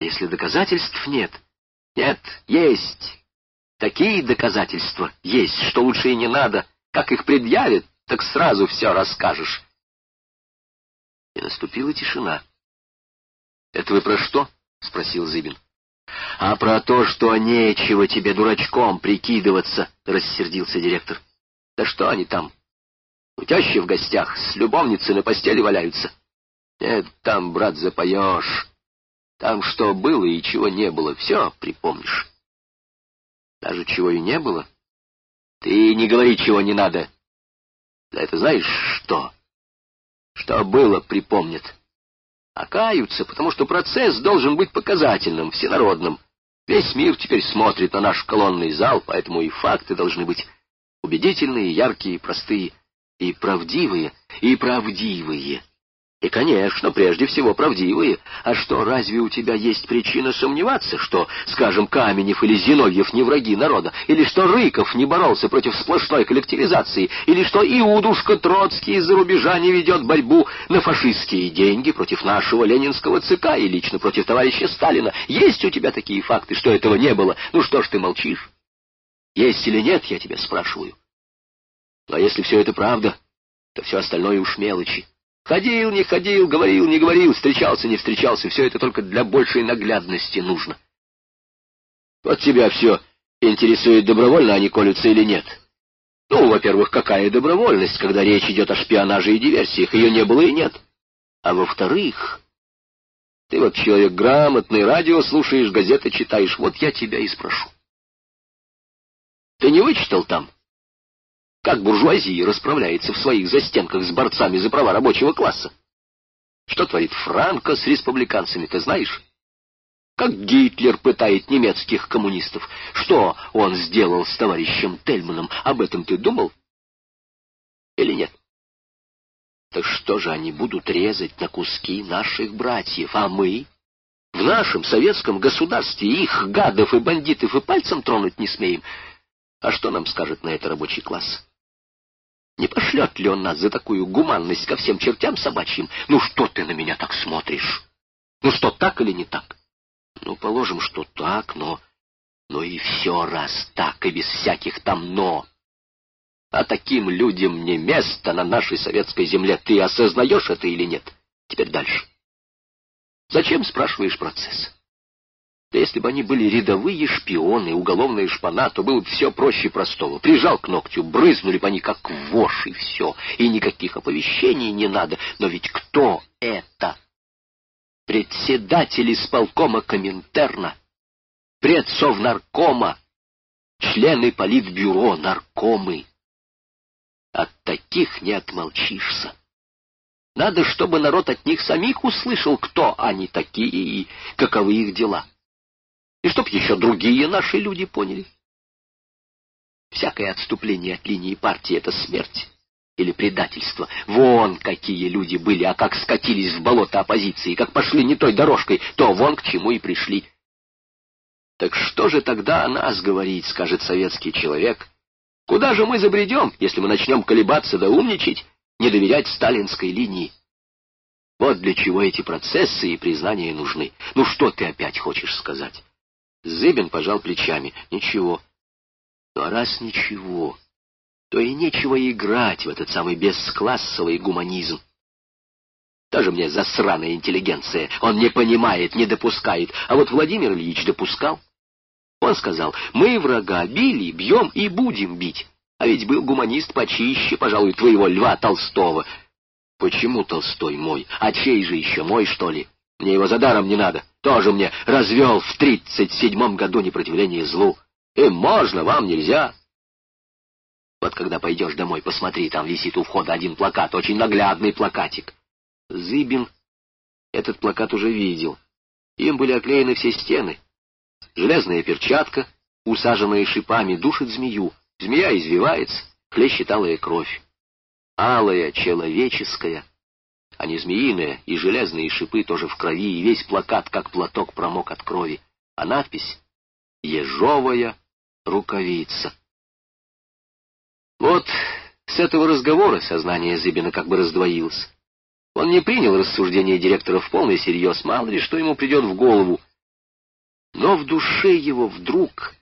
Если доказательств нет? Нет, есть. Такие доказательства есть, что лучше и не надо. Как их предъявят, так сразу все расскажешь. И наступила тишина. — Это вы про что? — спросил Зыбин. — А про то, что нечего тебе дурачком прикидываться, — рассердился директор. — Да что они там? У тещи в гостях с любовницей на постели валяются. Нет, там, брат, запоешь. Там что было и чего не было, все припомнишь. Даже чего и не было. Ты не говори, чего не надо. Да это знаешь что? Что было, припомнят. А каются, потому что процесс должен быть показательным, всенародным. Весь мир теперь смотрит на наш колонный зал, поэтому и факты должны быть убедительные, яркие, простые, и правдивые, и правдивые. И, конечно, прежде всего правдивые. А что, разве у тебя есть причина сомневаться, что, скажем, Каменев или Зиновьев не враги народа, или что Рыков не боролся против сплошной коллективизации, или что Иудушка Троцкий из-за рубежа не ведет борьбу на фашистские деньги против нашего ленинского ЦК и лично против товарища Сталина? Есть у тебя такие факты, что этого не было? Ну что ж ты молчишь? Есть или нет, я тебя спрашиваю. А если все это правда, то все остальное уж мелочи. Ходил, не ходил, говорил, не говорил, встречался, не встречался. Все это только для большей наглядности нужно. Вот тебя все интересует, добровольно они колются или нет. Ну, во-первых, какая добровольность, когда речь идет о шпионаже и диверсиях? Ее не было и нет. А во-вторых, ты вот человек грамотный, радио слушаешь, газеты читаешь. Вот я тебя и спрошу. Ты не вычитал там, как буржуазия расправляется в своих застенках с борцами за права рабочего класса. Что творит Франко с республиканцами, ты знаешь? Как Гитлер пытает немецких коммунистов. Что он сделал с товарищем Тельманом? Об этом ты думал? Или нет? Так что же они будут резать на куски наших братьев, а мы? В нашем советском государстве их, гадов и бандитов, и пальцем тронуть не смеем. А что нам скажет на это рабочий класс? Не пошлет ли он нас за такую гуманность ко всем чертям собачьим? Ну что ты на меня так смотришь? Ну что, так или не так? Ну, положим, что так, но... Но и все раз так, и без всяких там «но». А таким людям не место на нашей советской земле. Ты осознаешь это или нет? Теперь дальше. Зачем спрашиваешь процесс? Да если бы они были рядовые шпионы, уголовная шпана, то было бы все проще простого. Прижал к ногтю, брызнули бы они как вошь, и все. И никаких оповещений не надо. Но ведь кто это? Председатель исполкома Коминтерна, предсовнаркома, члены политбюро, наркомы. От таких не отмолчишься. Надо, чтобы народ от них самих услышал, кто они такие и каковы их дела и чтоб еще другие наши люди поняли. Всякое отступление от линии партии — это смерть или предательство. Вон какие люди были, а как скатились в болото оппозиции, как пошли не той дорожкой, то вон к чему и пришли. Так что же тогда о нас говорить, скажет советский человек? Куда же мы забредем, если мы начнем колебаться да умничать, не доверять сталинской линии? Вот для чего эти процессы и признания нужны. Ну что ты опять хочешь сказать? Зыбин пожал плечами. Ничего. Ну а раз ничего, то и нечего играть в этот самый бесклассовый гуманизм. Тоже мне засраная интеллигенция. Он не понимает, не допускает. А вот Владимир Ильич допускал. Он сказал, мы врага били, бьем и будем бить. А ведь был гуманист почище, пожалуй, твоего Льва Толстого. Почему Толстой мой? А чей же еще мой, что ли? Мне его за даром не надо. Тоже мне развел в тридцать седьмом году непротивление злу. Им можно, вам нельзя. Вот когда пойдешь домой, посмотри, там висит у входа один плакат, очень наглядный плакатик. Зыбин этот плакат уже видел. Им были оклеены все стены. Железная перчатка, усаженная шипами, душит змею. Змея извивается, хлещет алая кровь. Алая, человеческая — не змеиные, и железные шипы тоже в крови, и весь плакат, как платок, промок от крови. А надпись «Ежовая рукавица». Вот с этого разговора сознание Зыбина как бы раздвоилось. Он не принял рассуждения директора в полный серьез, мало ли что ему придет в голову. Но в душе его вдруг